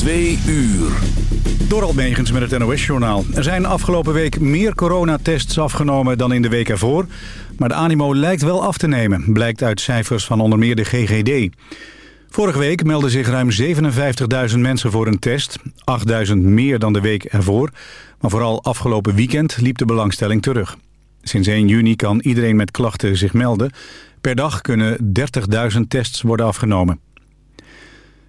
Twee uur. Door met het NOS-journaal. Er zijn afgelopen week meer coronatests afgenomen dan in de week ervoor. Maar de animo lijkt wel af te nemen, blijkt uit cijfers van onder meer de GGD. Vorige week meldden zich ruim 57.000 mensen voor een test. 8.000 meer dan de week ervoor. Maar vooral afgelopen weekend liep de belangstelling terug. Sinds 1 juni kan iedereen met klachten zich melden. Per dag kunnen 30.000 tests worden afgenomen.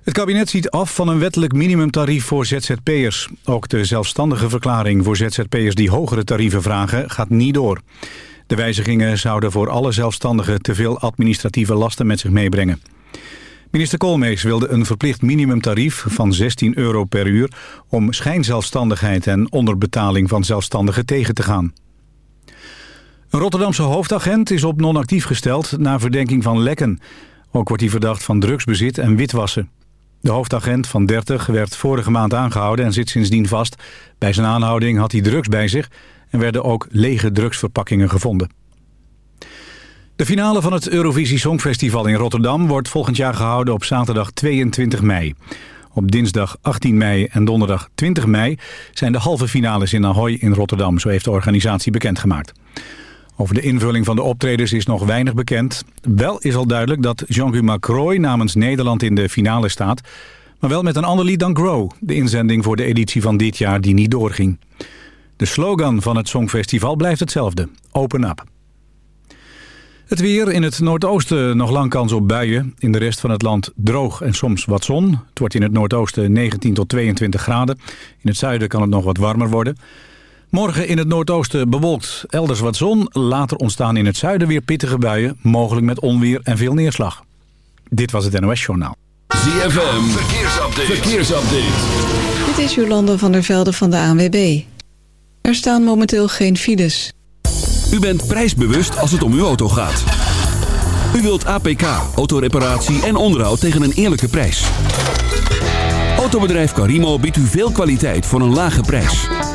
Het kabinet ziet af van een wettelijk minimumtarief voor ZZP'ers. Ook de zelfstandige verklaring voor ZZP'ers die hogere tarieven vragen gaat niet door. De wijzigingen zouden voor alle zelfstandigen te veel administratieve lasten met zich meebrengen. Minister Koolmees wilde een verplicht minimumtarief van 16 euro per uur... om schijnzelfstandigheid en onderbetaling van zelfstandigen tegen te gaan. Een Rotterdamse hoofdagent is op non-actief gesteld na verdenking van lekken. Ook wordt hij verdacht van drugsbezit en witwassen. De hoofdagent van 30 werd vorige maand aangehouden en zit sindsdien vast. Bij zijn aanhouding had hij drugs bij zich en werden ook lege drugsverpakkingen gevonden. De finale van het Eurovisie Songfestival in Rotterdam wordt volgend jaar gehouden op zaterdag 22 mei. Op dinsdag 18 mei en donderdag 20 mei zijn de halve finales in Ahoy in Rotterdam, zo heeft de organisatie bekendgemaakt. Over de invulling van de optredens is nog weinig bekend. Wel is al duidelijk dat Jean-Guy Macroy namens Nederland in de finale staat. Maar wel met een ander lied dan Grow, de inzending voor de editie van dit jaar die niet doorging. De slogan van het Songfestival blijft hetzelfde, Open Up. Het weer in het noordoosten nog lang kans op buien. In de rest van het land droog en soms wat zon. Het wordt in het noordoosten 19 tot 22 graden. In het zuiden kan het nog wat warmer worden. Morgen in het noordoosten bewolkt, elders wat zon. Later ontstaan in het zuiden weer pittige buien, mogelijk met onweer en veel neerslag. Dit was het NOS Journaal. ZFM, verkeersupdate. verkeersupdate. Dit is Jolande van der Velde van de ANWB. Er staan momenteel geen files. U bent prijsbewust als het om uw auto gaat. U wilt APK, autoreparatie en onderhoud tegen een eerlijke prijs. Autobedrijf Carimo biedt u veel kwaliteit voor een lage prijs.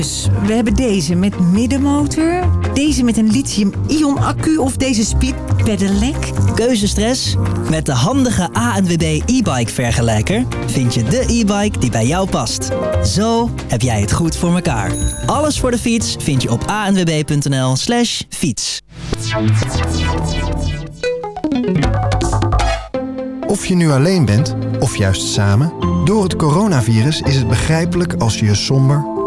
Dus, we hebben deze met middenmotor, deze met een lithium-ion accu of deze speed pedelec. Keuzestress? Met de handige ANWB e-bike vergelijker vind je de e-bike die bij jou past. Zo heb jij het goed voor elkaar. Alles voor de fiets vind je op anwb.nl slash fiets. Of je nu alleen bent, of juist samen... door het coronavirus is het begrijpelijk als je je somber,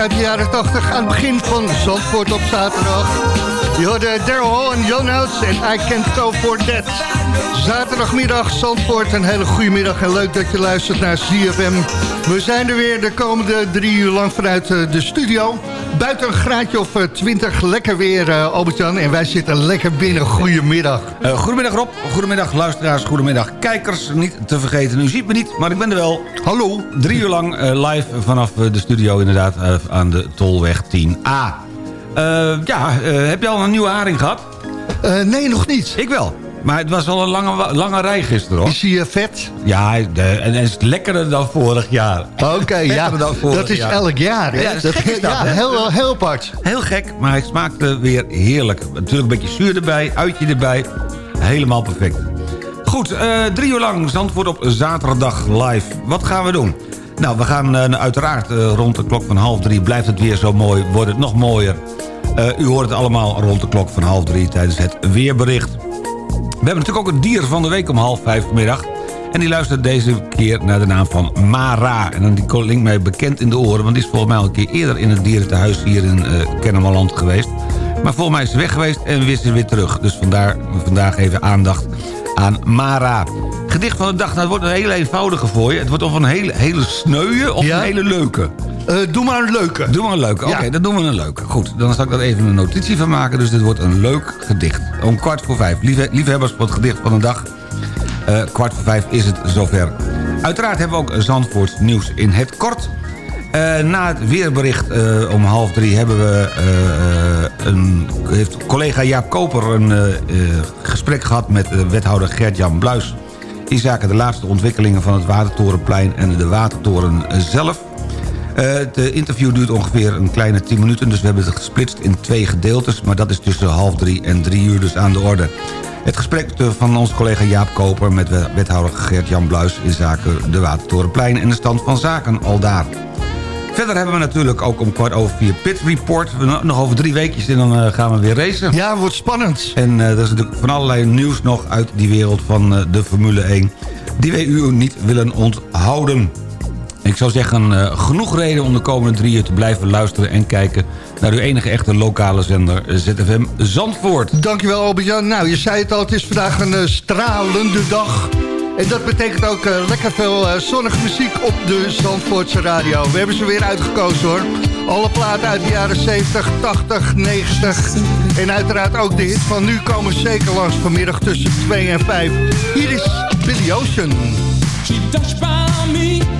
Uit de jaren 80 aan het begin van Zandvoort op zaterdag. Je hoorde Daryl Hall en Jan en I Can't Go For That. Zaterdagmiddag Zandvoort, een hele goede middag en leuk dat je luistert naar CFM. We zijn er weer de komende drie uur lang vanuit eh, de studio. Buiten een graadje of 20, eh, lekker weer uh, Albert-Jan. En wij zitten lekker binnen. Goedemiddag. Uh, goedemiddag Rob, goedemiddag luisteraars, goedemiddag kijkers. Niet te vergeten, u ziet me niet, maar ik ben er wel. Hallo. Drie uur lang live vanaf de studio inderdaad aan de Tolweg 10A. ja, heb je al een nieuwe haring gehad? nee, nog niet. Ik wel. Maar het was wel een lange, lange rij gisteren, hoor. Is hij uh, vet? Ja, de, en het is lekkerder dan vorig jaar. Oké, ja, dat is elk jaar. Hè? Ja, dat is ja, heel, heel apart. Heel gek, maar hij smaakte weer heerlijk. Natuurlijk een beetje zuur erbij, uitje erbij. Helemaal perfect. Goed, uh, drie uur lang Zandvoort op zaterdag live. Wat gaan we doen? Nou, we gaan uh, uiteraard uh, rond de klok van half drie... blijft het weer zo mooi, wordt het nog mooier. u hoort het allemaal rond de klok van half drie tijdens het weerbericht. We hebben natuurlijk ook een dier van de week om half vijf vanmiddag. En die luistert deze keer naar de naam van Mara. En dan die klinkt mij bekend in de oren... want die is volgens mij al een keer eerder in het dierentehuis hier in uh, Kennemerland geweest. Maar volgens mij is ze weg geweest en wist ze weer terug. Dus vandaar vandaag even aandacht aan Mara. Gedicht van de dag, nou, het wordt een hele eenvoudige voor je. Het wordt of een hele, hele sneuwe of een hele leuke. Uh, doe maar een leuke. Doe maar een leuke. Oké, dan doen we een leuke. Goed, dan zal ik daar even een notitie van maken. Dus dit wordt een leuk gedicht. Om kwart voor vijf. Lieve, liefhebbers voor het gedicht van de dag. Uh, kwart voor vijf is het zover. Uiteraard hebben we ook Zandvoorts nieuws in het kort. Uh, na het weerbericht uh, om half drie hebben we, uh, een, heeft collega Jaap Koper een gesprek gehad met wethouder Gert-Jan Bluis... in zaken de laatste ontwikkelingen van het Watertorenplein en de Watertoren zelf. Het interview duurt ongeveer een kleine 10 minuten... dus we hebben het gesplitst in twee gedeeltes... maar dat is tussen half drie en drie uur dus aan de orde. Het gesprek van onze collega Jaap Koper met wethouder Gert-Jan Bluis... in zaken de Watertorenplein en de stand van zaken al daar. Verder hebben we natuurlijk ook om kwart over vier Pit Report. Nog over drie weekjes en dan uh, gaan we weer racen. Ja, wordt spannend. En uh, er is natuurlijk van allerlei nieuws nog uit die wereld van uh, de Formule 1... die wij u niet willen onthouden. Ik zou zeggen, genoeg reden om de komende drie uur te blijven luisteren en kijken... naar uw enige echte lokale zender ZFM Zandvoort. Dankjewel Albert-Jan. Nou, je zei het al, het is vandaag een stralende dag... En dat betekent ook uh, lekker veel uh, zonnige muziek op de Zandvoortse radio. We hebben ze weer uitgekozen hoor. Alle platen uit de jaren 70, 80, 90. En uiteraard ook de hit van nu komen zeker langs vanmiddag tussen 2 en 5. Hier is Billy Ocean. She touched by me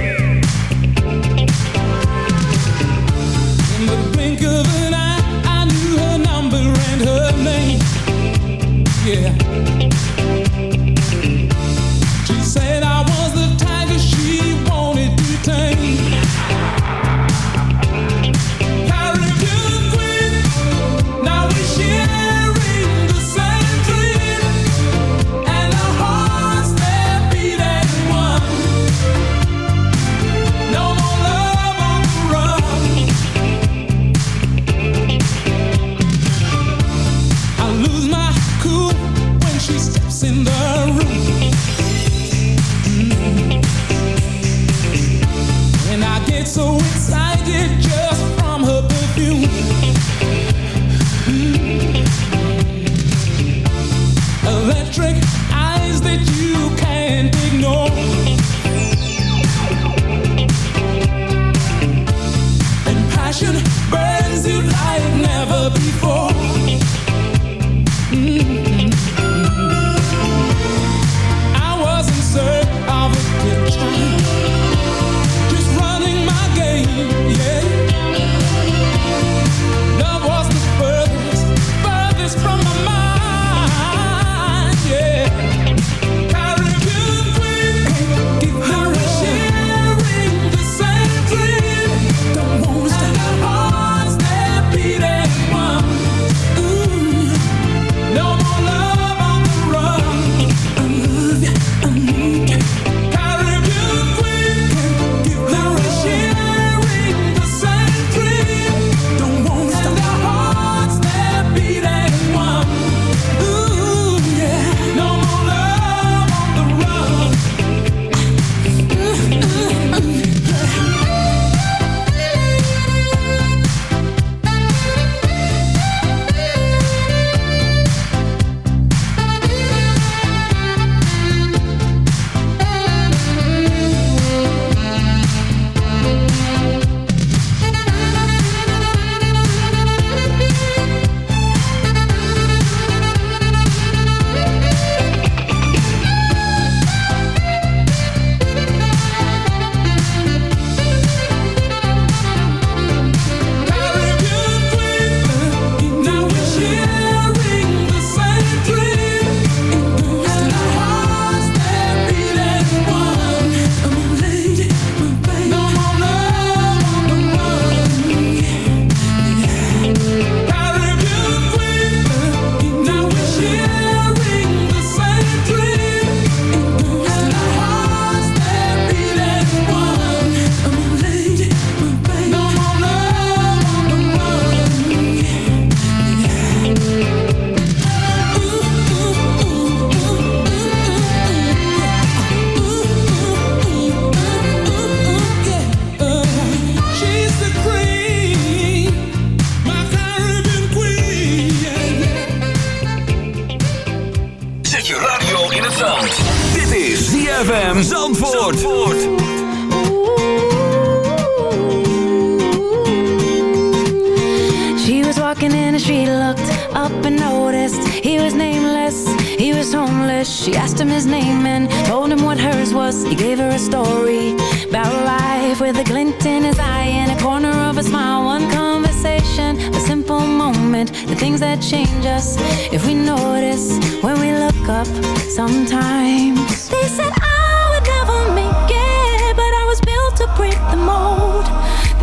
things that change us if we notice when we look up sometimes. They said I would never make it, but I was built to break the mold.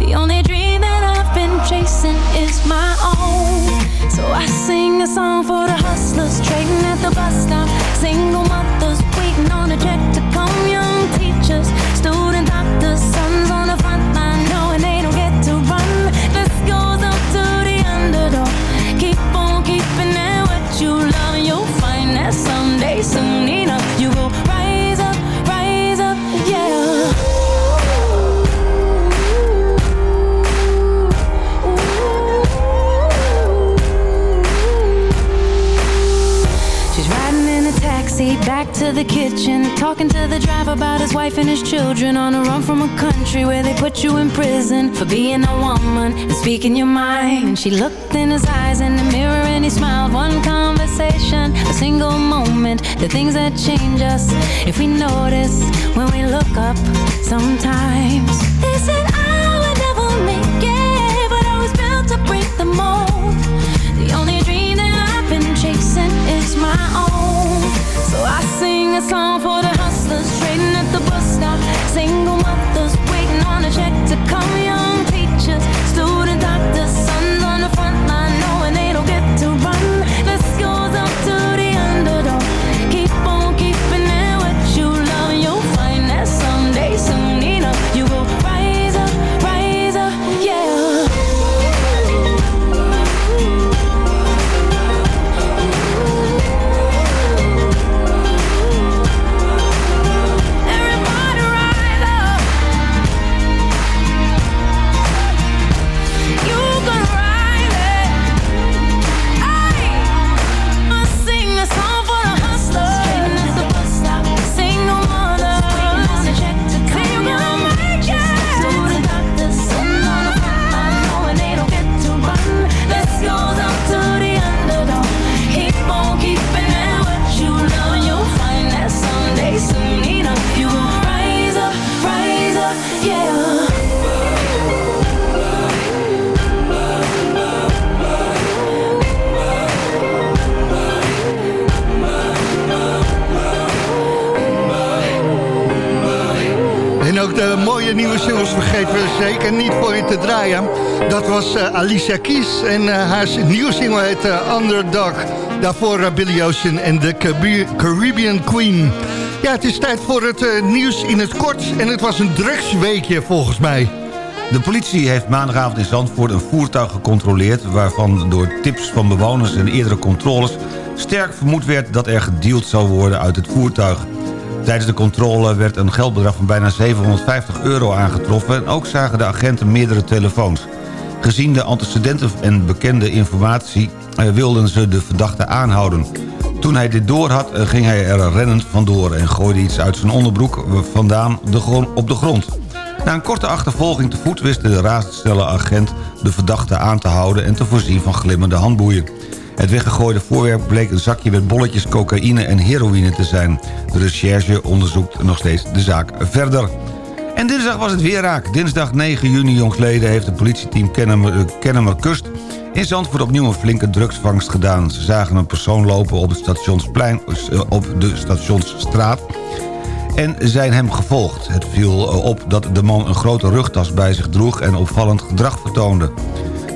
The only dream that I've been chasing is my own. So I sing a song for the hustlers trading at the bus stop. Single the kitchen, talking to the driver about his wife and his children on a run from a country where they put you in prison for being a woman and speaking your mind. And she looked in his eyes in the mirror and he smiled. One conversation, a single moment, the things that change us if we notice when we look up sometimes. Alicia Keys en eh, haar nieuwe single heet eh, Underdog. Daarvoor eh, Billy Ocean en de Carib- Caribbean Queen. Ja, het is tijd voor het nieuws in het kort. En het was een drugsweekje volgens mij. De politie heeft maandagavond in Zandvoort een voertuig gecontroleerd... waarvan door tips van bewoners en eerdere controles... sterk vermoed werd dat er gedeeld zou worden uit het voertuig. Tijdens de controle werd een geldbedrag van bijna 750 euro aangetroffen... en ook zagen de agenten meerdere telefoons. Gezien de antecedenten en bekende informatie eh, wilden ze de verdachte aanhouden. Toen hij dit door had, eh, ging hij er rennend vandoor... en gooide iets uit zijn onderbroek eh, vandaan de op de grond. Na een korte achtervolging te voet wist de raadstelle agent de verdachte aan te houden en te voorzien van glimmende handboeien. Het weggegooide voorwerp bleek een zakje met bolletjes cocaïne en heroïne te zijn. De recherche onderzoekt nog steeds de zaak verder. Dinsdag was het weer raak. Dinsdag 9 juni jongsleden heeft het politieteam Kennemer, eh, Kennemer Kust... in Zandvoort opnieuw een flinke drugsvangst gedaan. Ze zagen een persoon lopen op het stationsplein, eh, op de stationsstraat en zijn hem gevolgd. Het viel eh, op dat de man een grote rugtas bij zich droeg en opvallend gedrag vertoonde.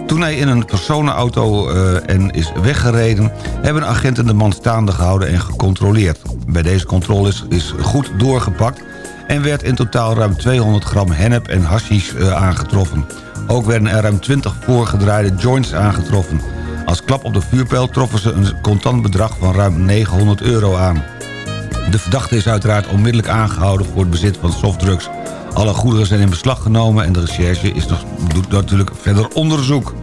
Toen hij in een personenauto en is weggereden... hebben agenten de man staande gehouden en gecontroleerd. Bij deze controle is, is goed doorgepakt... en werd in totaal ruim 200 gram hennep en hashish eh, aangetroffen. Ook werden er ruim 20 voorgedraaide joints aangetroffen. Als klap op de vuurpijl troffen ze een contant bedrag van ruim 900 euro aan. De verdachte is uiteraard onmiddellijk aangehouden voor het bezit van softdrugs. Alle goederen zijn in beslag genomen en de recherche is nog, doet natuurlijk verder onderzoek.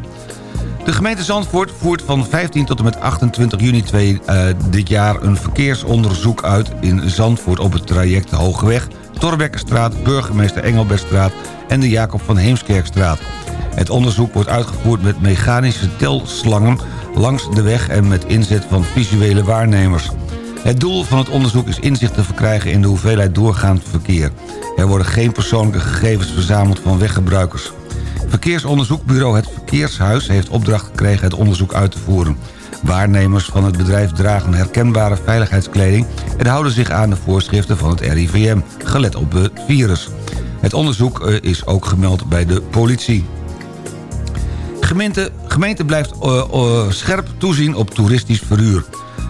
De gemeente Zandvoort voert van 15 tot en met 28 juni 2, eh, dit jaar een verkeersonderzoek uit in Zandvoort op het traject Hogeweg Torbekkenstraat, Burgemeester Engelbertstraat en de Jacob van Heemskerkstraat. Het onderzoek wordt uitgevoerd met mechanische telslangen langs de weg en met inzet van visuele waarnemers. Het doel van het onderzoek is inzicht te verkrijgen in de hoeveelheid doorgaand verkeer. Er worden geen persoonlijke gegevens verzameld van weggebruikers. Verkeersonderzoekbureau Het Verkeershuis heeft opdracht gekregen het onderzoek uit te voeren. Waarnemers van het bedrijf dragen herkenbare veiligheidskleding... en houden zich aan de voorschriften van het RIVM, gelet op het virus. Het onderzoek eh, is ook gemeld bij de politie. Gemeente, gemeente blijft uh, uh, scherp toezien op toeristisch verhuur.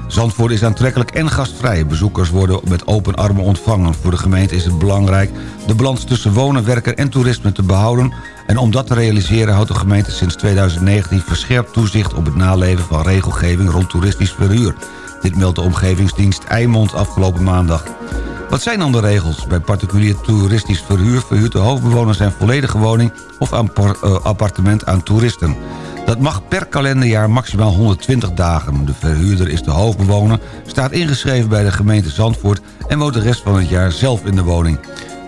Zandvoort is aantrekkelijk en gastvrij. Bezoekers worden met open armen ontvangen. Voor de gemeente is het belangrijk de balans tussen wonen, werken en toerisme te behouden... en om dat te realiseren houdt de gemeente sinds 2019 verscherpt toezicht... op het naleven van regelgeving rond toeristisch verhuur. Dit meldt de omgevingsdienst Eimond afgelopen maandag. Wat zijn dan de regels? Bij particulier toeristisch verhuur verhuurt de hoofdbewoner zijn volledige woning of eh, appartement aan toeristen. Dat mag per kalenderjaar maximaal 120 dagen. De verhuurder is de hoofdbewoner, staat ingeschreven bij de gemeente Zandvoort... en woont de rest van het jaar zelf in de woning.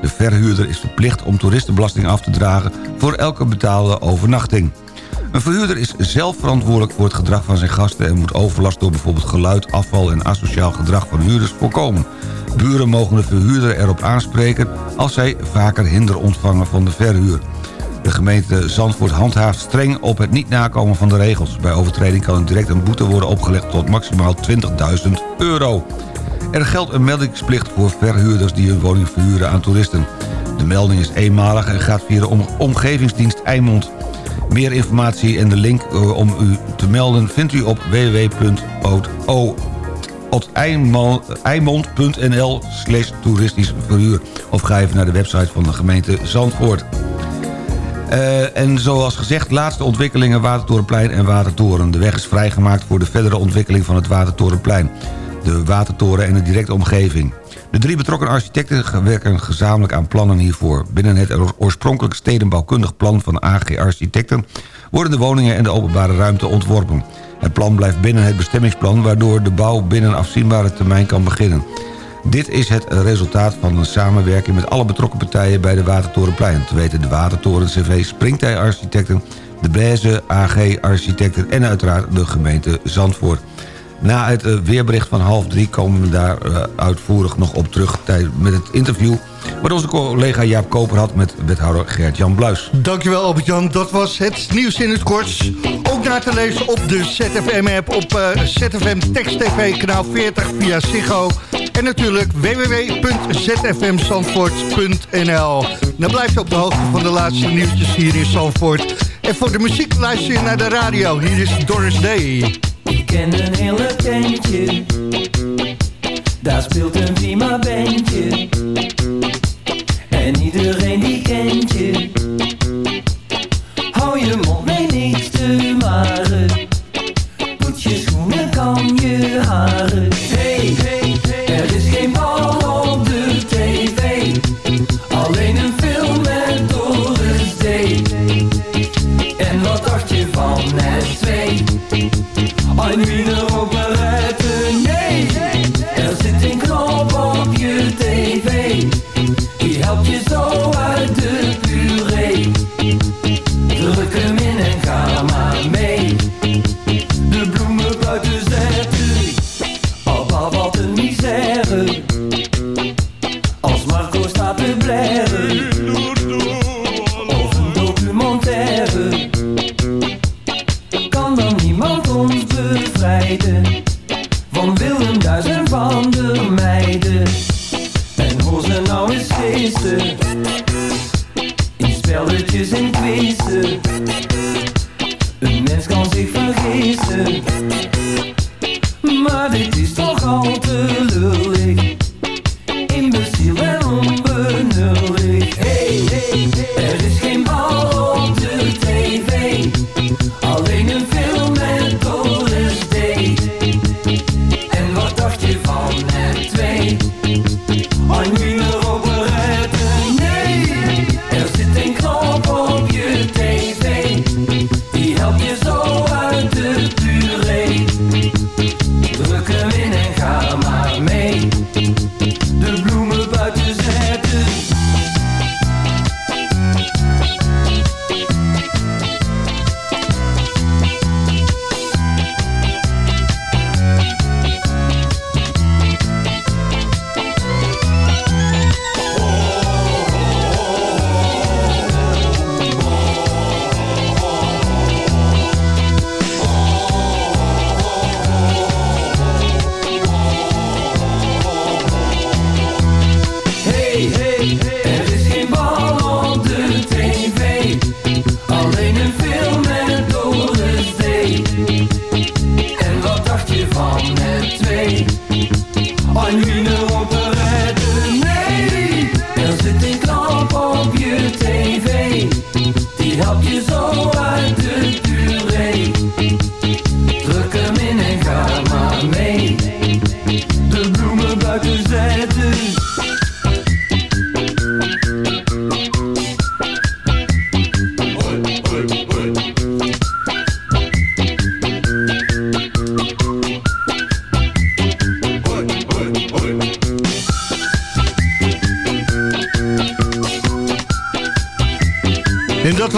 De verhuurder is verplicht om toeristenbelasting af te dragen... voor elke betaalde overnachting. Een verhuurder is zelf verantwoordelijk voor het gedrag van zijn gasten... en moet overlast door bijvoorbeeld geluid, afval en asociaal gedrag van huurders voorkomen. Buren mogen de verhuurder erop aanspreken als zij vaker hinder ontvangen van de verhuur. De gemeente Zandvoort handhaaft streng op het niet nakomen van de regels. Bij overtreding kan direct een boete worden opgelegd tot maximaal 20.000 euro. Er geldt een meldingsplicht voor verhuurders die hun woning verhuren aan toeristen. De melding is eenmalig en gaat via de omgevingsdienst Eimond. Meer informatie en de link eh, om u te melden vindt u op www.eimond.nl slash toeristisch verhuur. Of ga even naar de website van de gemeente Zandvoort. Uh, en zoals gezegd, laatste ontwikkelingen Watertorenplein en Watertoren. De weg is vrijgemaakt voor de verdere ontwikkeling van het Watertorenplein. De Watertoren en de directe omgeving. De drie betrokken architecten werken gezamenlijk aan plannen hiervoor. Binnen het oorspronkelijk stedenbouwkundig plan van AG Architecten... worden de woningen en de openbare ruimte ontworpen. Het plan blijft binnen het bestemmingsplan... waardoor de bouw binnen afzienbare termijn kan beginnen. Dit is het resultaat van een samenwerking met alle betrokken partijen bij de Watertorenplein. Te weten de Watertoren CV Springtij Architecten, de Blaise AG Architecten en uiteraard de gemeente Zandvoort. Na het eh, weerbericht van half drie komen we daar eh, uitvoerig nog op terug... met het interview wat onze collega Jaap Koper had met wethouder Gert-Jan Bluis. Dankjewel Albert-Jan, dat was het nieuws in het kort. Ook naar te lezen op de ZFM-app op uh, ZFM Text TV kanaal 40 via Ziggo. En natuurlijk www.zfmzandvoort.nl Dan blijf je op de hoogte van de laatste nieuwtjes hier in Zandvoort. En voor de muziek luister je naar de radio. Hier is Doris Day. Ik ken een hele tentje. Daar speelt een prima bandje. En iedereen die kent je. Hou je mond mee niks te maren. Poet je schoenen, kan je haren. Hey, hey, hey, er is geen bal op de tv. Alleen een film met Doris Day. En wat dacht je van twee? Ein Wiener operette,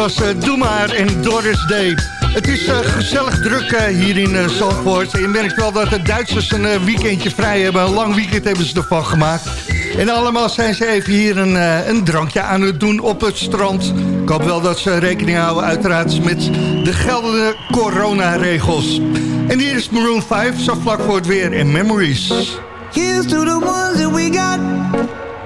was uh, Doe maar en Doris Day. Het is uh, gezellig druk uh, hier in Zandvoort. Je merkt wel dat de Duitsers een weekendje vrij hebben. Een lang weekend hebben ze ervan gemaakt. En allemaal zijn ze even hier een, een drankje aan het doen op het strand. Ik hoop wel dat ze rekening houden uiteraard met de geldende coronaregels. En hier is Maroon 5, zo vlak voor het weer in Memories. Here's to the ones that we got.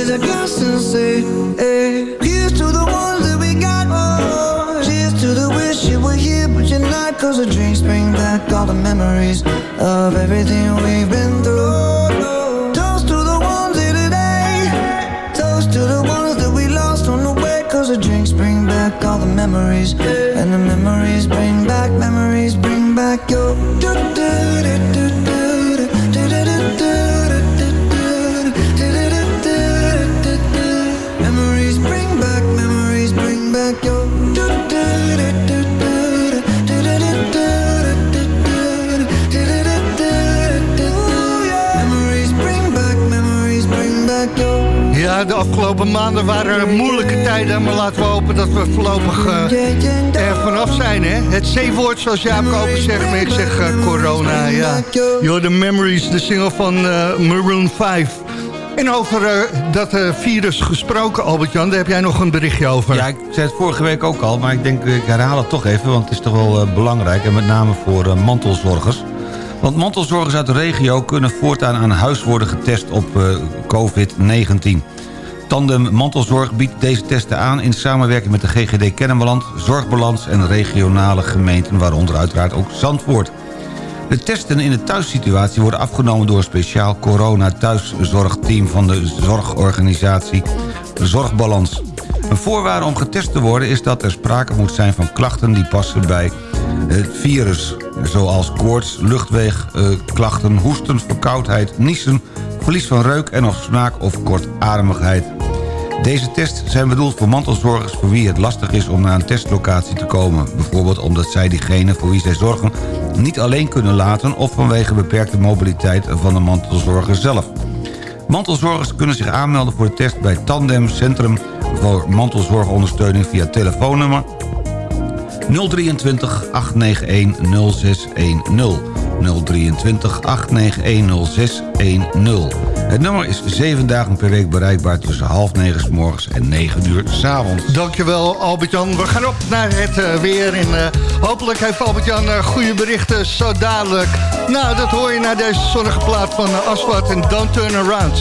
raise a glass and say hey. Here's to the ones that we got oh. Cheers to the wish you were here But you're not. Cause the drinks bring back all the memories Of everything we've been through. Toast to the ones here today. Toast to the ones that we lost on the way. Cause the drinks bring back all the memories. And the memories bring afgelopen maanden waren er moeilijke tijden... maar laten we hopen dat we voorlopig uh, er vanaf zijn. Hè? Het C-woord, zoals Jaap Koper zegt, maar ik zeg uh, corona. Ja. You're the Memories, de single van uh, Maroon 5. En over dat virus gesproken, Albert-Jan, daar heb jij nog een berichtje over. Ja, ik zei het vorige week ook al, maar ik denk ik herhaal het toch even... want het is toch wel belangrijk, en met name voor mantelzorgers. Want mantelzorgers uit de regio kunnen voortaan aan huis worden getest op COVID-19. Tandem Mantelzorg biedt deze testen aan in samenwerking met de GGD Kennemerland... Zorgbalans en regionale gemeenten, waaronder uiteraard ook Zandvoort. De testen in de thuissituatie worden afgenomen door een speciaal corona-thuiszorgteam van de zorgorganisatie Zorgbalans. Een voorwaarde om getest te worden is dat er sprake moet zijn van klachten die passen bij het virus. Zoals koorts, luchtweegklachten, hoesten, verkoudheid, niezen, verlies van reuk en of smaak of kortademigheid. Deze tests zijn bedoeld voor mantelzorgers voor wie het lastig is om naar een testlocatie te komen. Bijvoorbeeld omdat zij diegene voor wie zij zorgen niet alleen kunnen laten... of vanwege beperkte mobiliteit van de mantelzorger zelf. Mantelzorgers kunnen zich aanmelden voor de test bij Tandem Centrum... voor mantelzorgondersteuning via telefoonnummer 023 891 0610. 023 891 0610. Het nummer is 7 dagen per week bereikbaar tussen half negen s morgens en 9 uur s avonds. Dankjewel Albert-Jan. We gaan op naar het uh, weer. En uh, hopelijk heeft Albert-Jan uh, goede berichten zo dadelijk. Nou, dat hoor je naar deze zonnige plaat van Aswad en Don't Turn Around.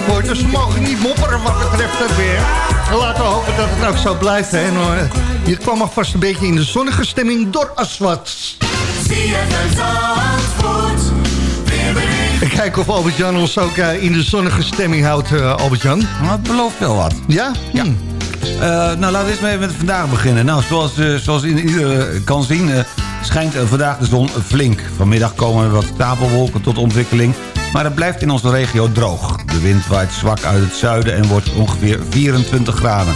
Zandvoort. Dus we mogen niet mopperen wat betreft het weer. En laten we hopen dat het ook zo blijft. Hè. Nou, uh, je kwam alvast een beetje in de zonnige stemming door Aswat. Ik kijk of Albert-Jan ons ook uh, in de zonnige stemming houdt, uh, Albert-Jan. Het belooft wel wat. Ja? Ja. Uh, nou, laten we eens even met vandaag beginnen. Nou, zoals, zoals iedereen kan zien, schijnt vandaag de zon flink. Vanmiddag komen wat stapelwolken tot ontwikkeling. Maar het blijft in onze regio droog. De wind waait zwak uit het zuiden en wordt ongeveer 24 graden.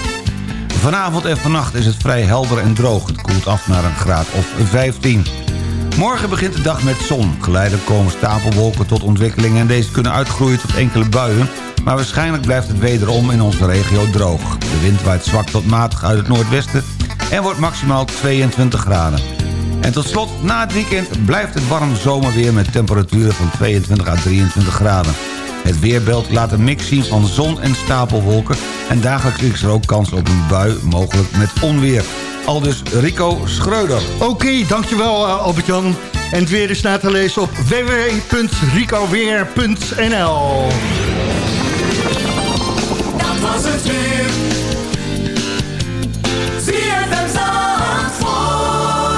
Vanavond en vannacht is het vrij helder en droog. Het koelt af naar een graad of 15. Morgen begint de dag met zon. Geleidelijk komen stapelwolken tot ontwikkeling... en deze kunnen uitgroeien tot enkele buien... maar waarschijnlijk blijft het wederom in onze regio droog. De wind waait zwak tot matig uit het noordwesten... en wordt maximaal 22 graden. En tot slot, na het weekend blijft het warm zomerweer... met temperaturen van 22 à 23 graden. Het weerbeeld laat een mix zien van zon en stapelwolken... en dagelijks is er ook kans op een bui, mogelijk met onweer. Aldus Rico Schreuder. Oké, okay, dankjewel uh, Albert-Jan. En het weer is na te lezen op www.ricoweer.nl Dat was het weer.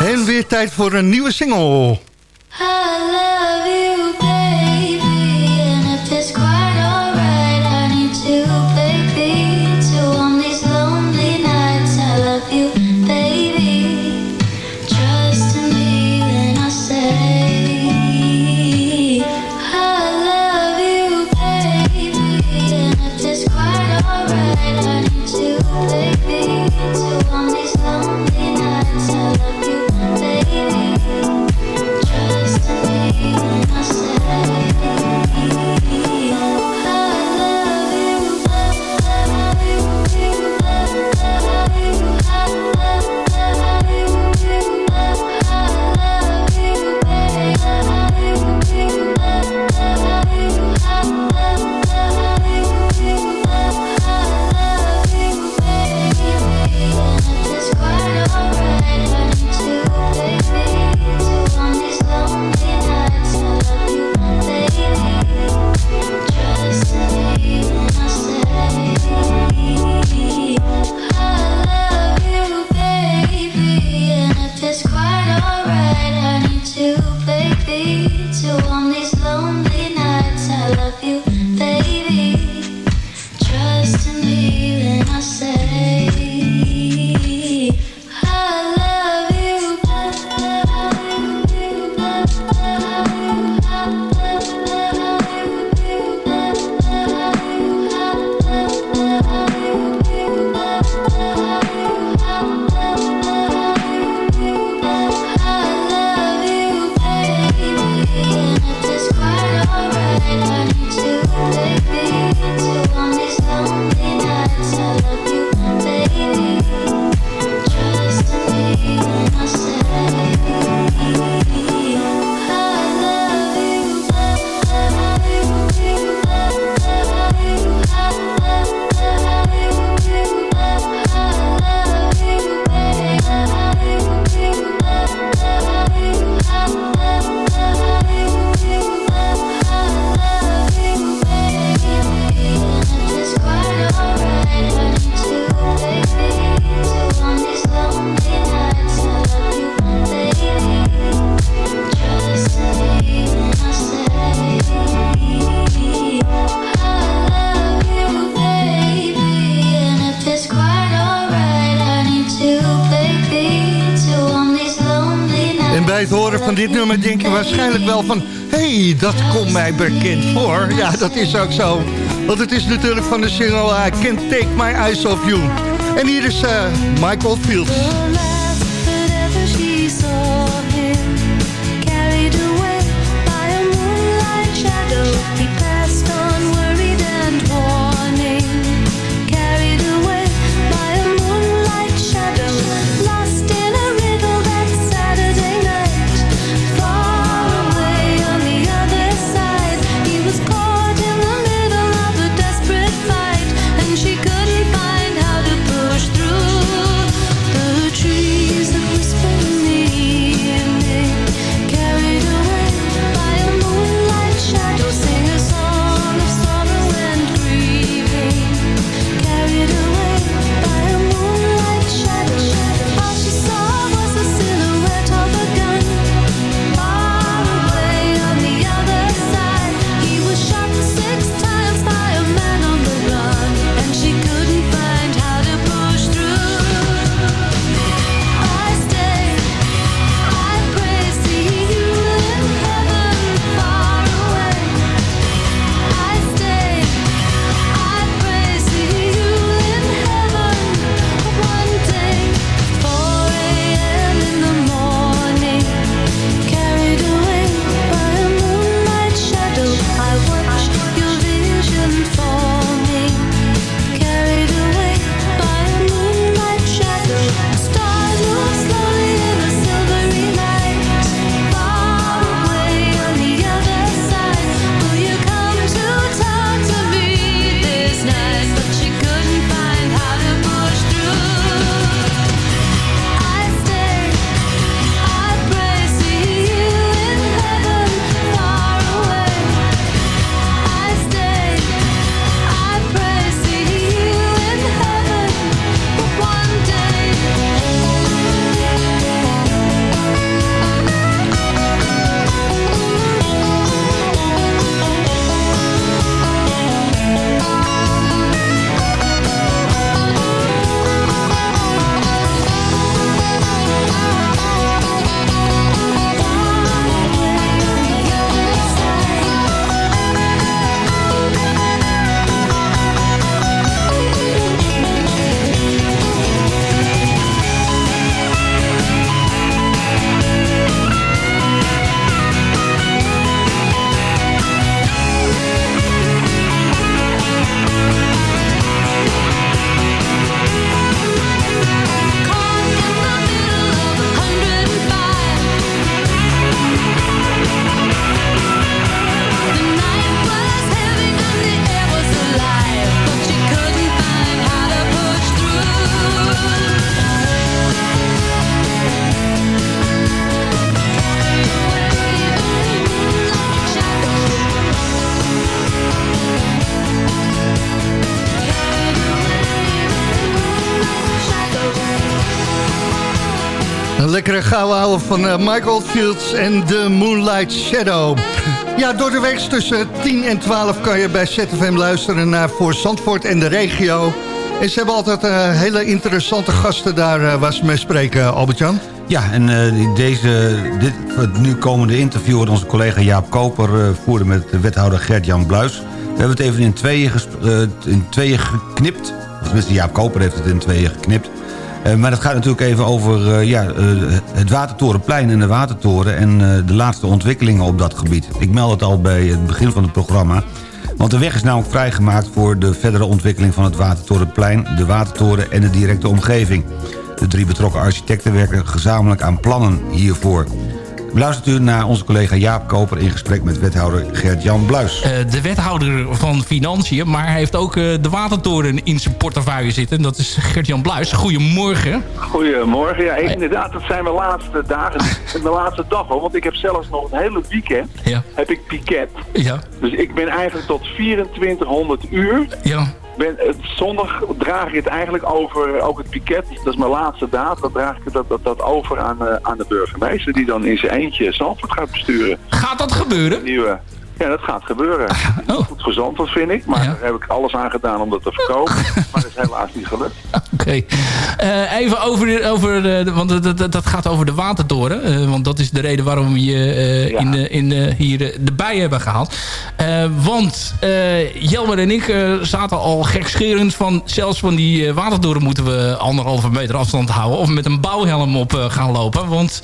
En weer tijd voor een nieuwe single. Nummer denk je waarschijnlijk wel van... hey, dat komt mij bekend voor. Ja, dat is ook zo. Want het is natuurlijk van de single I Can't Take My Eyes Off You. En hier is uh, Michael Fields. Gouden ouwe van eh, Michael Fields en de Moonlight Shadow. Ja, door de week tussen 10 en 12 kan je bij ZFM luisteren naar Voor Zandvoort en de regio. En ze hebben altijd eh, hele interessante gasten daar eh, waar ze mee spreken, Albert-Jan. Ja, en deze, dit, het nu komende interview... wat onze collega Jaap Koper voerde met de wethouder Gert-Jan Bluis... we hebben het even in tweeën, in tweeën geknipt. Of Tenminste, Jaap Koper heeft het in tweeën geknipt. Eh, maar het gaat natuurlijk even over eh, ja, eh, het Watertorenplein en de Watertoren... en de laatste ontwikkelingen op dat gebied. Ik meld het al bij het begin van het programma... Want de weg is namelijk vrijgemaakt voor de verdere ontwikkeling van het Watertorenplein, de Watertoren en de directe omgeving. De drie betrokken architecten werken gezamenlijk aan plannen hiervoor. Luistert u naar onze collega Jaap Koper in gesprek met wethouder Gert-Jan Bluis. Eh, de wethouder van Financiën, maar hij heeft ook eh, de Watertoren in zijn portefeuille zitten. Dat is Gert-Jan Bluis. Goedemorgen. Goedemorgen. Ja, inderdaad, dat zijn mijn laatste dagen. Mijn laatste dag hoor, want ik heb zelfs nog het hele weekend Ja. heb ik piket. Ja. Dus ik ben eigenlijk tot 2400 uur. Ja. Ben, het, zondag draag ik het eigenlijk over, ook het piket, dat is mijn laatste daad, dan draag ik dat, dat, dat over aan, eh, aan de burgemeester die dan in zijn eentje Zandvoort gaat besturen. Gaat dat gebeuren? Nieuwe. Ja, dat gaat gebeuren. Goed gezond, dat vind ik. Maar daar heb ik alles aan gedaan om dat te verkopen. maar dat is helaas niet gelukt. Oké. Eh, even over, over de, want dat, dat, gaat over de watertoren. Eh, want dat is de reden waarom we je in, de- in, de- hier erbij hebben gehaald. Eh, want Jelmer en ik zaten al gekscherend van... zelfs van die watertoren moeten we anderhalve meter afstand houden... of met een bouwhelm op gaan lopen. Want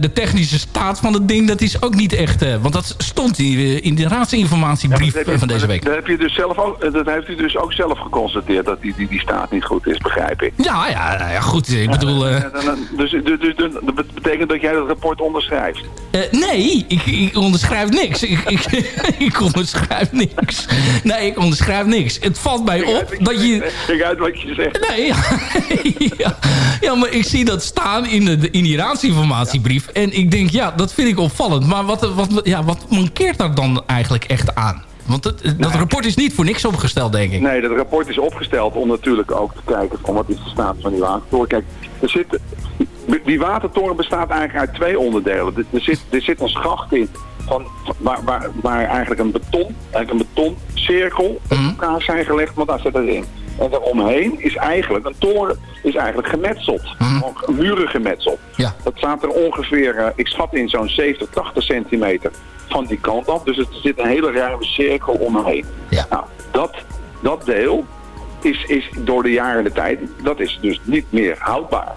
de technische staat van het ding, dat is ook niet echt... want dat stond hier eh, in de raadsinformatiebrief je- van deze week. Dat, heb je dus zelf ook, dat heeft u dus ook zelf geconstateerd dat die, die, die staat niet goed is, begrijp ik. Ja, ja, nou ja goed. Ik bedoel... eh, Ja, dan- dan- dus, dus, dus, dat betekent dat jij dat rapport onderschrijft. Eh, nee, ik, ik onderschrijf niks. Ik, ik, ik onderschrijf niks. Nee, ik onderschrijf niks. Het valt mij op dat je... Kijk uit wat je zegt. Nee, ja, ja, maar ik zie dat staan in, de, in die raadsinformatiebrief. En ik denk, ja, dat vind ik opvallend. Maar wat, wat, ja, wat mankeert daar dan eigenlijk echt aan? Want het, dat rapport is niet voor niks opgesteld, denk ik. Nee, dat rapport is opgesteld om natuurlijk ook te kijken van wat is de staat van die watertoren. Kijk, er zit, die watertoren bestaat eigenlijk uit twee onderdelen. Er, er zit, er zit een schacht in van, waar, waar, waar eigenlijk een beton, eigenlijk een betoncirkel op elkaar zijn gelegd, want daar zit het in. En daaromheen is eigenlijk, een toren is eigenlijk gemetseld. Gewoon Muren gemetseld. Ja. Dat staat er ongeveer, eh, ik schat in zo'n 70, 80 centimeter van die kant af. Dus er zit een hele ruime cirkel omheen. Nou, dat, dat deel is, is door de jaren de tijd, dat is dus niet meer houdbaar.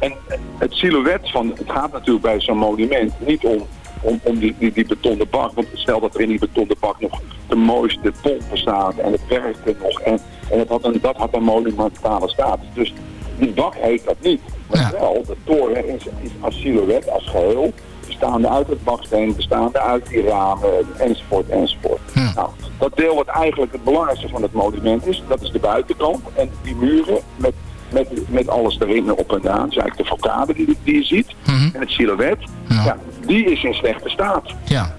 En het silhouet van, het gaat natuurlijk bij zo'n monument niet om, om, om die, die, die betonnen bak. Want stel dat er in die betonnen bak nog de mooiste pompen staat en het werkte nog. En, en het had een, dat had een monumentale status. Dus die bak heeft dat niet. Maar wel, de toren is, is als silhouet, als geheel, bestaande uit het baksteen, bestaande uit die ramen, enzovoort, enzovoort. Nou, dat deel wat eigenlijk het belangrijkste van het monument is, dat is de buitenkant. En die muren met, met, met alles erin op en aan, dus eigenlijk de façade die, die je ziet, en het silhouet, ja. die is in slechte staat. Ja.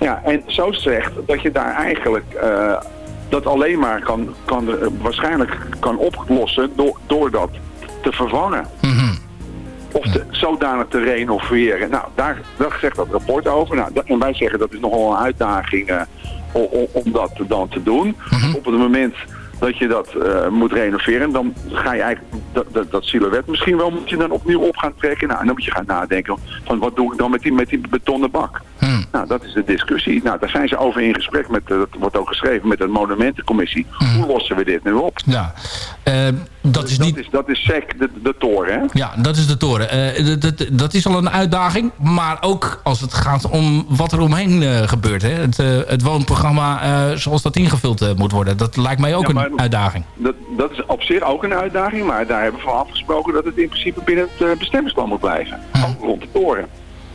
Ja, en zo slecht dat je daar eigenlijk eh, dat alleen maar kan, kan, eh, waarschijnlijk kan oplossen door, door dat te vervangen. Of te, zodanig te renoveren. Nou, daar, daar zegt dat rapport over. Nou, dat- en wij zeggen dat is nogal een uitdaging eh, o- o- om dat dan te doen. Op het moment dat je dat eh, moet renoveren, dan ga je eigenlijk dat, dat, dat silhouet misschien wel moet je dan opnieuw op gaan trekken. Nou, en dan moet je gaan nadenken van wat doe ik dan met die, met die betonnen bak. Nou, dat is de discussie. Nou, daar zijn ze over in gesprek met, eh, dat wordt ook geschreven met de monumentencommissie. Hoe lossen we dit nu op? Ja, Eh, dat is niet... Dat is, dat is SEC, de, de toren, hè? Ja, dat is de toren. Dat- dat, is al een uitdaging. Maar ook als het gaat om wat er omheen gebeurt. Hè. Het, het woonprogramma zoals dat ingevuld moet worden. Dat lijkt mij ook Ja, maar- een uitdaging. Dat, dat is op zich ook een uitdaging, maar daar hebben we van afgesproken dat het in principe binnen het eh, bestemmingsplan moet blijven. Ook rond de toren.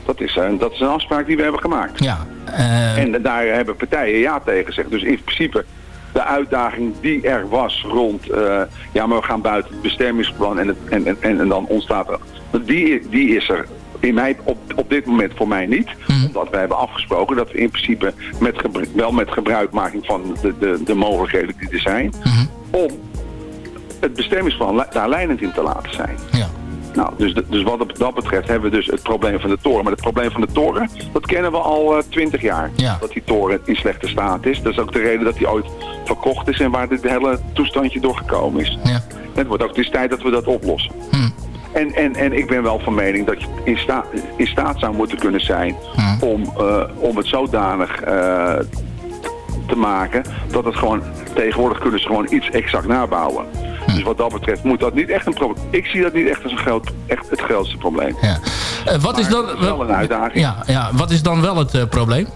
Dat is, een, dat is een afspraak die we hebben gemaakt. Ja. eh, En daar hebben partijen ja tegen gezegd. Dus in principe de uitdaging die er was rond, eh, ja maar we gaan buiten het bestemmingsplan en, het, en, en, en, en dan ontstaat er, die, die is er in mij, op, op dit moment voor mij niet. Omdat we hebben afgesproken dat we in principe met wel met gebruikmaking van de, de, de mogelijkheden die er zijn, om het bestemmingsplan daar leidend in te laten zijn. Ja. Nou, dus, dus wat dat betreft hebben we dus het probleem van de toren. Maar het probleem van de toren, dat kennen we al twintig jaar. Dat die toren in slechte staat is. Dat is ook de reden dat die ooit verkocht is en waar dit hele toestandje doorgekomen is. Het wordt ook het is tijd dat we dat oplossen. En, en, en ik ben wel van mening dat je in, sta, in staat zou moeten kunnen zijn om, eh, om het zodanig eh, te maken dat het gewoon tegenwoordig kunnen ze gewoon iets exact nabouwen. Dus wat dat betreft moet dat niet echt een probleem. Ik zie dat niet echt als een groot, echt het grootste probleem. Eh, wat is dan... is wel een uitdaging. Ja, ja, wat is dan wel het probleem?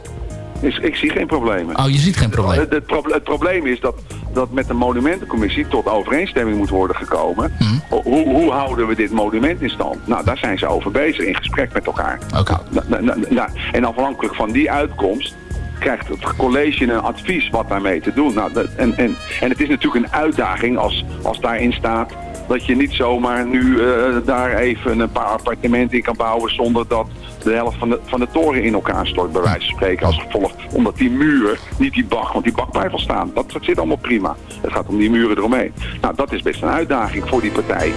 Is, ik zie geen problemen. Oh, je ziet geen probleem. Het, het, proble- het probleem is dat, dat met de monumentencommissie tot overeenstemming moet worden gekomen. Mhm. Hoe, hoe houden we dit monument in stand? Nou, daar zijn ze over bezig, in gesprek met elkaar. Nou, nou, nou, nou, en afhankelijk van die uitkomst krijgt het college een advies wat daarmee te doen. Nou, dat, en, en, en het is natuurlijk een uitdaging als, als daarin staat dat je niet zomaar nu eh, daar even een paar appartementen in kan bouwen zonder dat de helft van de, van de toren in elkaar stort, bij wijze van spreken, als gevolg. Omdat die muur, niet die bak, want die bak blijft wel staan. Dat, dat zit allemaal prima. Het gaat om die muren eromheen. Nou, dat is best een uitdaging voor die partij.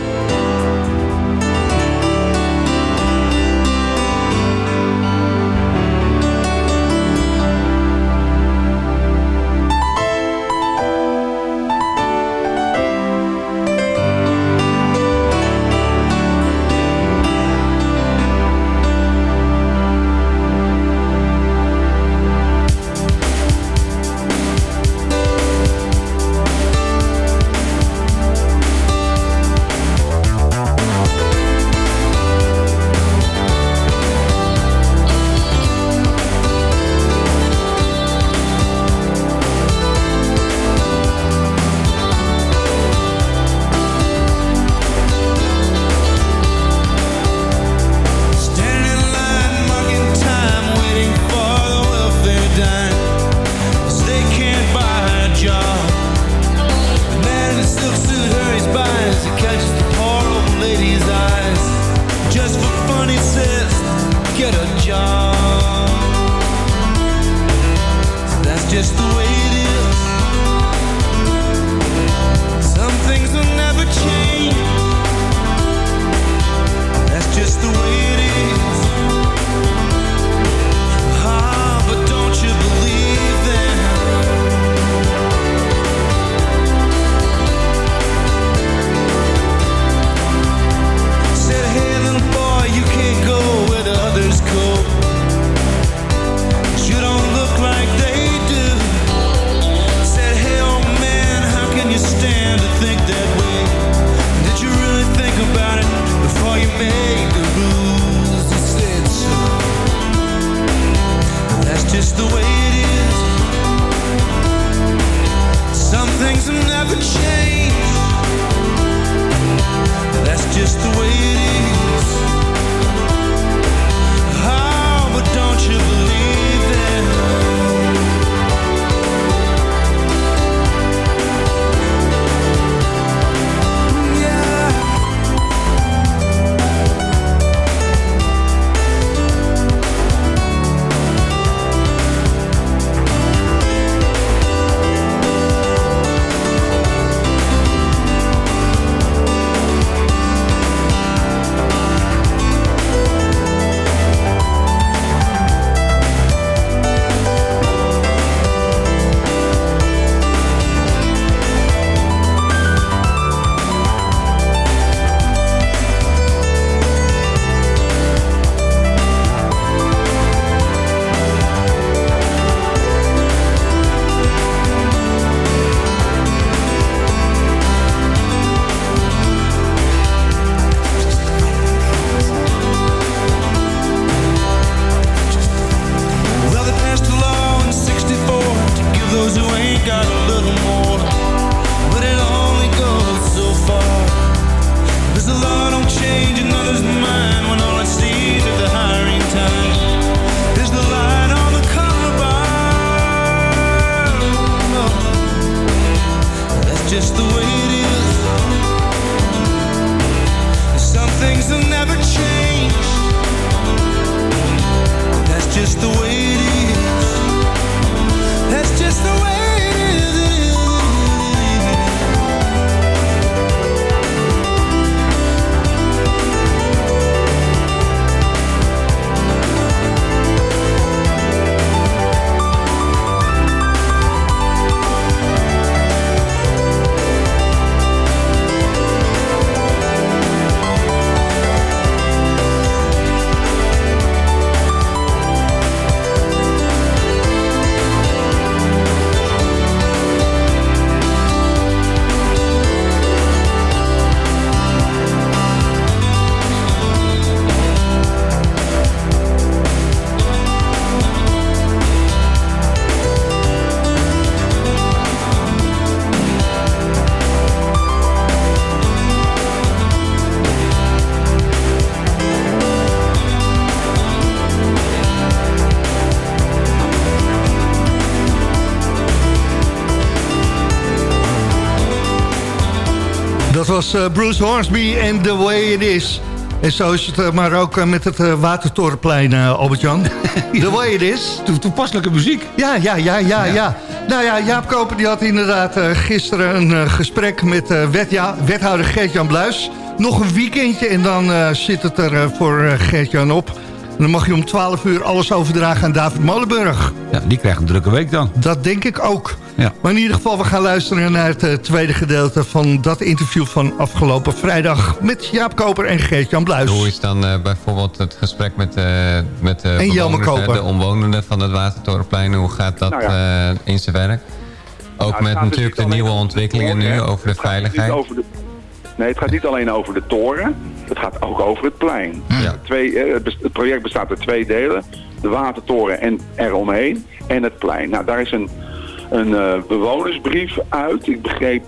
Was eh, Bruce Hornsby en The Way It Is. En zo is het eh, maar ook eh, met het Watertorenplein, Albert-Jan. The Way It Is. toepasselijke muziek. Ja, ja, ja, ja, ja. Nou ja, Jaap Koper die had inderdaad gisteren een gesprek met wet, ja, wethouder Gert-Jan Bluis. Nog een weekendje en dan zit het er voor Gert-Jan op. En dan mag je om 12 uur alles overdragen aan David Molenburg. Ja, die krijgt een drukke week dan. Dat denk ik ook. Ja. Maar in ieder geval, we gaan luisteren naar het eh, tweede gedeelte... van dat interview van afgelopen vrijdag... met Jaap Koper en Geert-Jan Bluis. Hoe is dan eh, bijvoorbeeld het gesprek met, eh met de En bewoners, omwonenden van het Watertorenplein? Hoe gaat dat Nou eh, in zijn werk? Ook het met dus natuurlijk de nieuwe ontwikkelingen over de nu over de niet veiligheid. over de- nee, het gaat niet alleen over de toren. Het gaat ook over het plein. Twee, eh, het bes- het project bestaat uit twee delen. De watertoren en eromheen. En het plein. Nou, daar is een, een eh, bewonersbrief uit. Ik begreep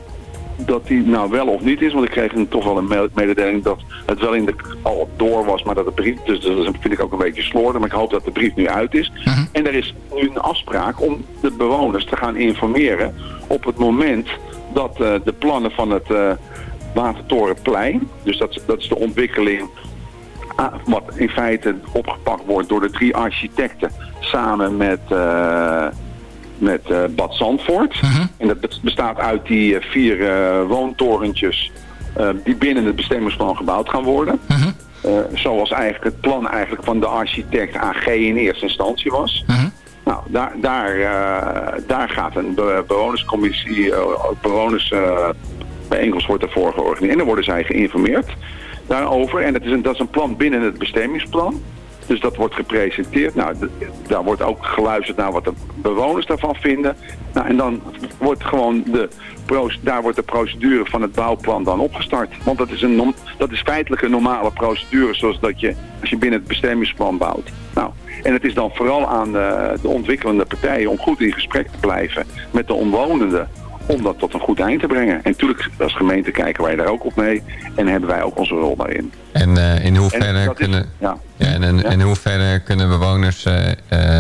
dat die nou wel of niet is. Want ik kreeg een, toch wel een me- mededeling dat het wel in de, al door was. Maar dat de brief, dus dat vind ik ook een beetje slordig. Maar ik hoop dat de brief nu uit is. En er is nu een afspraak om de bewoners te gaan informeren op het moment dat eh, de plannen van het eh, Watertorenplein, dus dat, dat is de ontwikkeling ah, wat in feite opgepakt wordt door de drie architecten samen met, met eh, Bad Zandvoort. En dat bes- bestaat uit die eh, vier eh, woontorentjes die binnen het bestemmingsplan gebouwd gaan worden. Eh, zoals eigenlijk het plan eigenlijk van de architect AG in eerste instantie was. Nou, daar, daar, daar gaat een be- bewonerscommissie, eh, bewoners, eh, bijeenkomst wordt ervoor georganiseerd. En dan worden zij geïnformeerd daarover. En het is een, dat is een plan binnen het bestemmingsplan. Dus dat wordt gepresenteerd. Nou, daar wordt ook geluisterd naar wat de bewoners daarvan vinden. Nou, en dan wordt gewoon de, daar wordt de procedure van het bouwplan dan opgestart. Want dat is, een, dat is feitelijk een normale procedure zoals dat je, als je binnen het bestemmingsplan bouwt. Nou, en het is dan vooral aan de, de ontwikkelende partijen om goed in gesprek te blijven met de omwonenden om dat tot een goed eind te brengen. En natuurlijk, als gemeente kijken wij daar ook op mee en hebben wij ook onze rol daarin. En eh, in hoeverre En dat is- kunnen... ja. Ja, en, en, in hoeverre kunnen bewoners eh,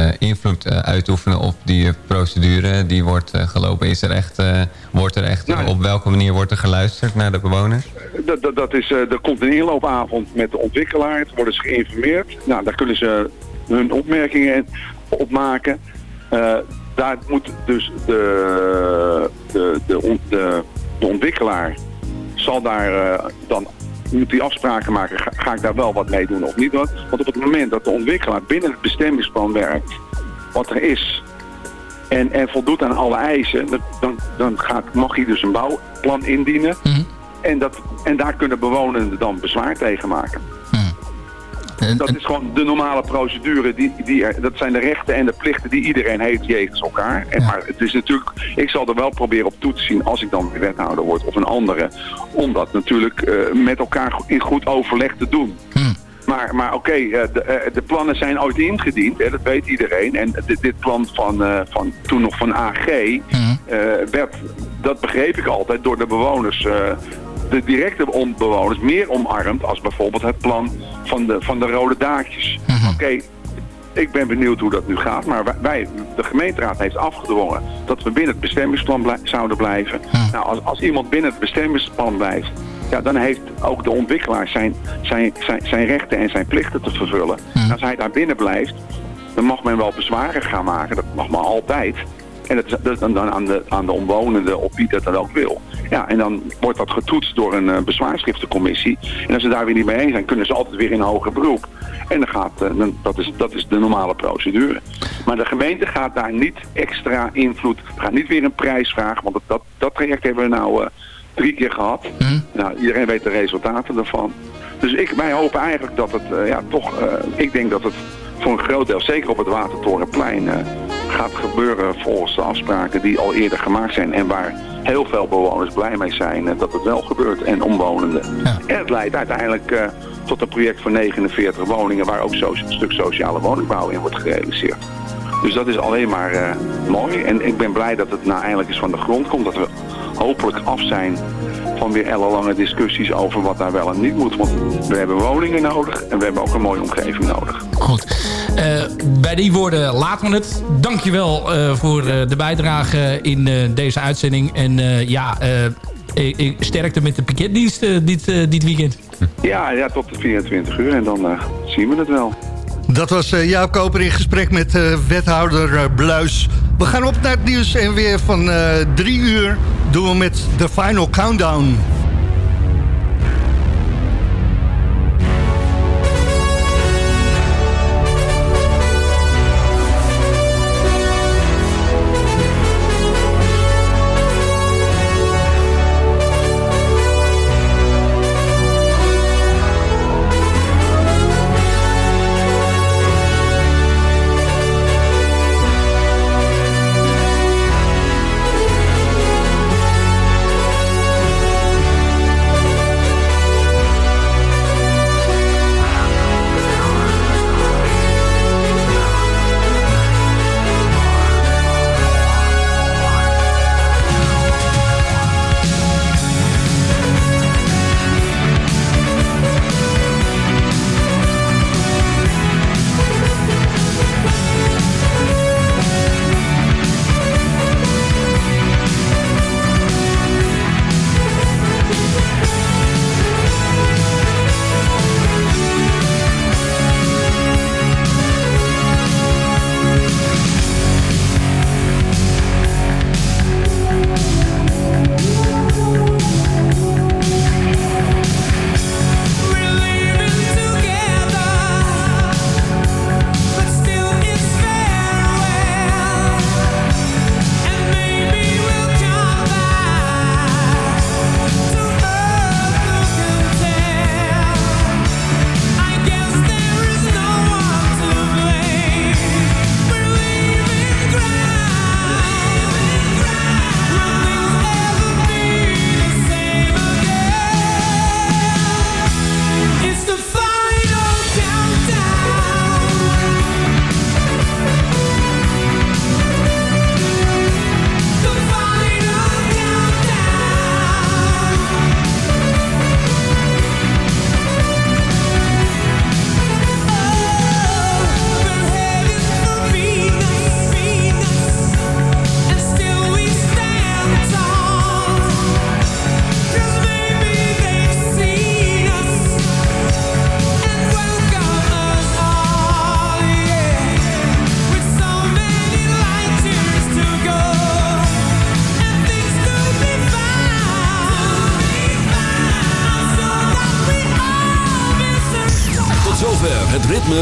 eh, invloed uitoefenen op die procedure die wordt gelopen? Is er echt, wordt er echt, Nou, op welke manier wordt er geluisterd naar de bewoners? Dat, dat, dat is, er komt een inloopavond met de ontwikkelaar. Het worden ze geïnformeerd. Nou, daar kunnen ze hun opmerkingen op maken. Daar moet dus de, de, de, de, de ontwikkelaar zal daar eh, dan moet die afspraken maken. Ga, ga ik daar wel wat mee doen of niet? Want op het moment dat de ontwikkelaar binnen het bestemmingsplan werkt, wat er is, en, en voldoet aan alle eisen, dan, dan, gaat, mag hij dus een bouwplan indienen. En, dat, en daar kunnen bewonenden dan bezwaar tegen maken. Dat is gewoon de normale procedure. Die, die dat zijn de rechten en de plichten die iedereen heeft jegens elkaar. En, Maar het is natuurlijk, ik zal er wel proberen op toe te zien als ik dan weer wethouder word of een andere. Om dat natuurlijk eh, met elkaar in goed overleg te doen. Maar, maar oké, eh, de, eh, de plannen zijn ooit ingediend, hè, dat weet iedereen. En dit, dit plan van, van toen nog van AG, eh, werd, dat begreep ik altijd, door de bewoners, de directe bewoners, meer omarmd als bijvoorbeeld het plan van de, van de rode daakjes. Oké, ik ben benieuwd hoe dat nu gaat, maar wij- de gemeenteraad heeft afgedwongen dat we binnen het bestemmingsplan blij- zouden blijven. Nou, als, als iemand binnen het bestemmingsplan blijft, ja, dan heeft ook de ontwikkelaar zijn, zijn, zijn, zijn rechten en zijn plichten te vervullen. En Als hij daar binnen blijft, dan mag men wel bezwaren gaan maken. Dat mag maar altijd. En dat dan aan de, aan de omwonenden op wie dat dan ook wil. Ja, en dan wordt dat getoetst door een eh, bezwaarschriftencommissie. En als ze daar weer niet mee eens zijn, kunnen ze altijd weer in hoger beroep. En dan gaat, eh, dan, dat, is, dat is de normale procedure. Maar de gemeente gaat daar niet extra invloed, gaat niet weer een prijs vragen. Want dat, dat, dat traject hebben we nou eh, drie keer gehad. Nou, iedereen weet de resultaten daarvan. Dus ik, wij hopen eigenlijk dat het, ja, toch, ik denk dat het voor een groot deel, zeker op het Watertorenplein, eh, gaat gebeuren volgens de afspraken die al eerder gemaakt zijn. En waar heel veel bewoners blij mee zijn eh, dat het wel gebeurt en omwonenden. En het leidt uiteindelijk eh, tot een project van 49 woningen waar ook zo, een stuk sociale woningbouw in wordt gerealiseerd. Dus dat is alleen maar mooi. En ik ben blij dat het nou eindelijk eens van de grond komt. Dat we hopelijk af zijn van weer ellenlange discussies over wat daar wel en niet moet. Want we hebben woningen nodig en we hebben ook een mooie omgeving nodig. Goed. Eh, bij die woorden laten we het. Dankjewel eh voor eh, de bijdrage in deze uitzending. En ja, sterkte met de pakketdienst eh, dit, dit weekend. Ja, ja, tot de 24 uur en dan zien we het wel. Dat was uh, Jaap Koper in gesprek met uh, wethouder uh, Bluis. We gaan op naar het nieuws en weer van drie uur doen we met de final countdown.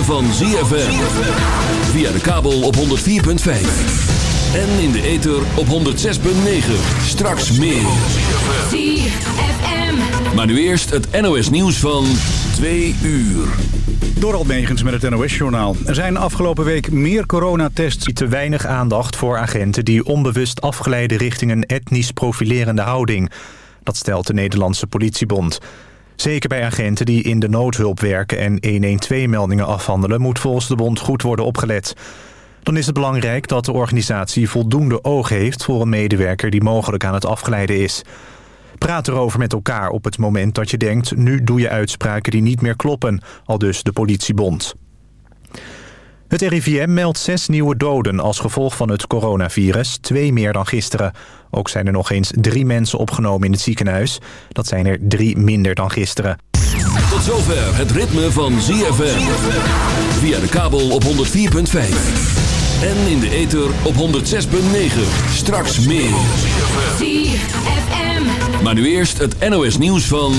Van ZFM. Via de kabel op 104.5. En in de ether op 106.9. Straks meer. ZFM. Maar nu eerst het NOS nieuws van 2 uur. Door Almegens met het NOS-journaal. Er zijn afgelopen week meer coronatests... Te weinig aandacht voor agenten die onbewust afgeleiden richting een etnisch profilerende houding. Dat stelt de Nederlandse politiebond. Zeker bij agenten die in de noodhulp werken en 112-meldingen afhandelen... moet volgens de bond goed worden opgelet. Dan is het belangrijk dat de organisatie voldoende oog heeft... voor een medewerker die mogelijk aan het afgeleiden is. Praat erover met elkaar op het moment dat je denkt... nu doe je uitspraken die niet meer kloppen, al dus de politiebond. Het RIVM meldt zes nieuwe doden als gevolg van het coronavirus. Twee meer dan gisteren. Ook zijn er nog eens drie mensen opgenomen in het ziekenhuis. Dat zijn er drie minder dan gisteren. Tot zover het ritme van ZFM. Via de kabel op 104.5. En in de ether op 106.9. Straks meer. ZFM. Maar nu eerst het NOS nieuws van...